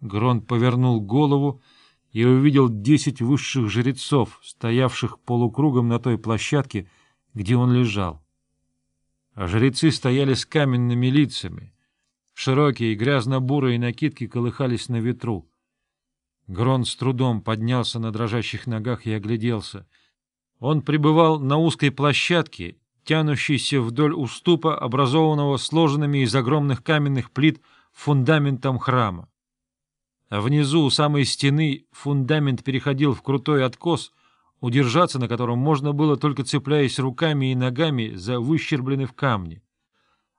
Грон повернул голову и увидел десять высших жрецов, стоявших полукругом на той площадке, где он лежал. А жрецы стояли с каменными лицами. Широкие грязно-бурые накидки колыхались на ветру. Грон с трудом поднялся на дрожащих ногах и огляделся. Он пребывал на узкой площадке, тянущейся вдоль уступа, образованного сложенными из огромных каменных плит фундаментом храма. Внизу, у самой стены, фундамент переходил в крутой откос, удержаться на котором можно было, только цепляясь руками и ногами за выщербленный в камне.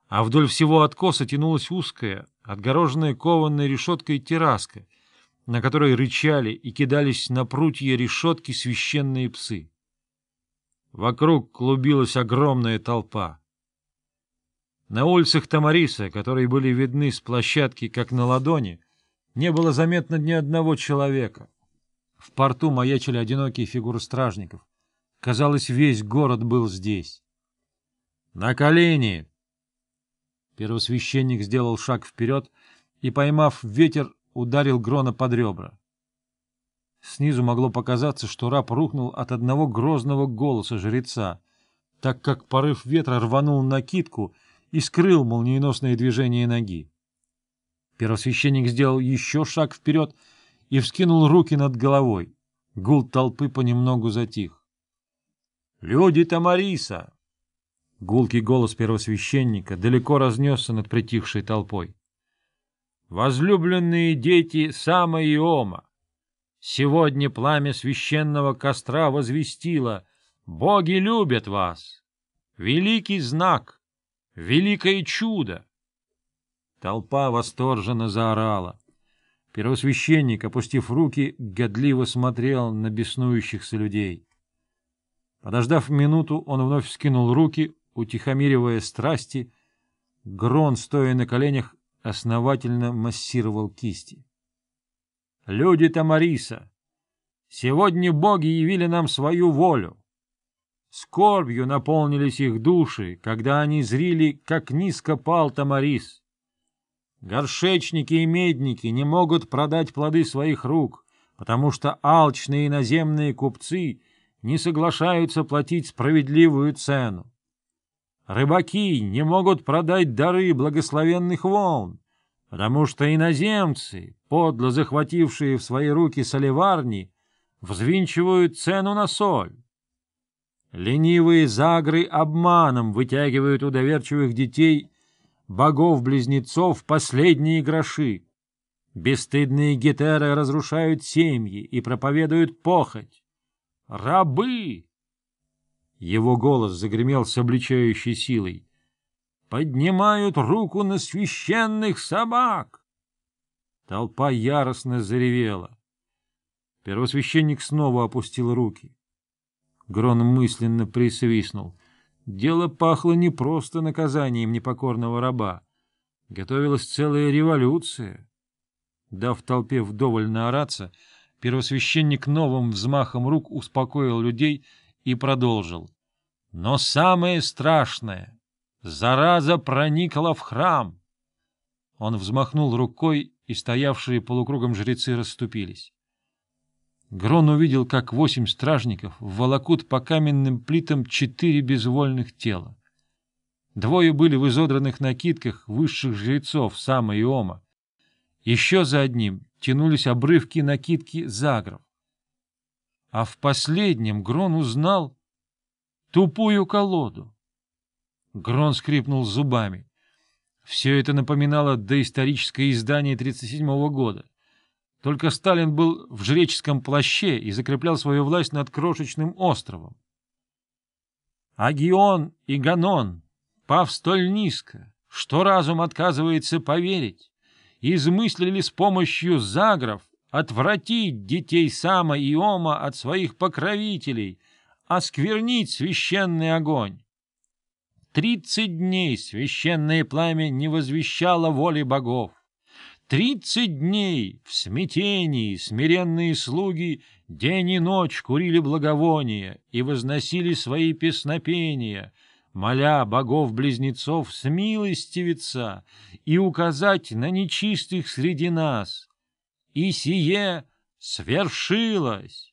А вдоль всего откоса тянулась узкая, отгороженная кованой решеткой терраска, на которой рычали и кидались на прутья решетки священные псы. Вокруг клубилась огромная толпа. На улицах Тамариса, которые были видны с площадки, как на ладони, не было заметно ни одного человека. В порту маячили одинокие фигуры стражников. Казалось, весь город был здесь. «На колени!» Первосвященник сделал шаг вперед и, поймав ветер, ударил Грона под ребра. Снизу могло показаться, что раб рухнул от одного грозного голоса жреца, так как порыв ветра рванул накидку и скрыл молниеносное движение ноги. Первосвященник сделал еще шаг вперед и вскинул руки над головой. Гул толпы понемногу затих. «Люди Тамариса!» Гулкий голос первосвященника далеко разнесся над притихшей толпой. «Возлюбленные дети Сама и Ома! Сегодня пламя священного костра возвестило «Боги любят вас!» Великий знак, великое чудо! Толпа восторженно заорала. Первосвященник, опустив руки, годливо смотрел на беснующихся людей. Подождав минуту, он вновь скинул руки, утихомиривая страсти. Грон, стоя на коленях, основательно массировал кисти. — Люди Тамариса! Сегодня боги явили нам свою волю. Скорбью наполнились их души, когда они зрили, как низко пал Тамарис. Горшечники и медники не могут продать плоды своих рук, потому что алчные иноземные купцы не соглашаются платить справедливую цену. Рыбаки не могут продать дары благословенных волн, потому что иноземцы, подло захватившие в свои руки соливарни, взвинчивают цену на соль. Ленивые загры обманом вытягивают у доверчивых детей богов-близнецов последние гроши. Бесстыдные гетеры разрушают семьи и проповедуют похоть. Рабы! Его голос загремел с обличающей силой. Поднимают руку на священных собак! Толпа яростно заревела. Первосвященник снова опустил руки. Грон мысленно присвистнул. Дело пахло не просто наказанием непокорного раба. Готовилась целая революция. Дав толпе вдоволь наораться, первосвященник новым взмахом рук успокоил людей и продолжил. Но самое страшное — зараза проникла в храм. Он взмахнул рукой, и стоявшие полукругом жрецы расступились. Грон увидел, как восемь стражников волокут по каменным плитам четыре безвольных тела. Двое были в изодранных накидках высших жрецов Сама и Ома. Еще за одним тянулись обрывки накидки Загров. А в последнем Грон узнал тупую колоду. Грон скрипнул зубами. Все это напоминало доисторическое издание 37-го года. Только Сталин был в жреческом плаще и закреплял свою власть над крошечным островом. Агион и Ганон, пав столь низко, что разум отказывается поверить, измыслили с помощью загров отвратить детей Сама и Ома от своих покровителей, осквернить священный огонь. Тридцать дней священное пламя не возвещало воли богов. Тридцать дней в смятении смиренные слуги день и ночь курили благовония и возносили свои песнопения, моля богов-близнецов смилостивиться и указать на нечистых среди нас. и сие свершилось.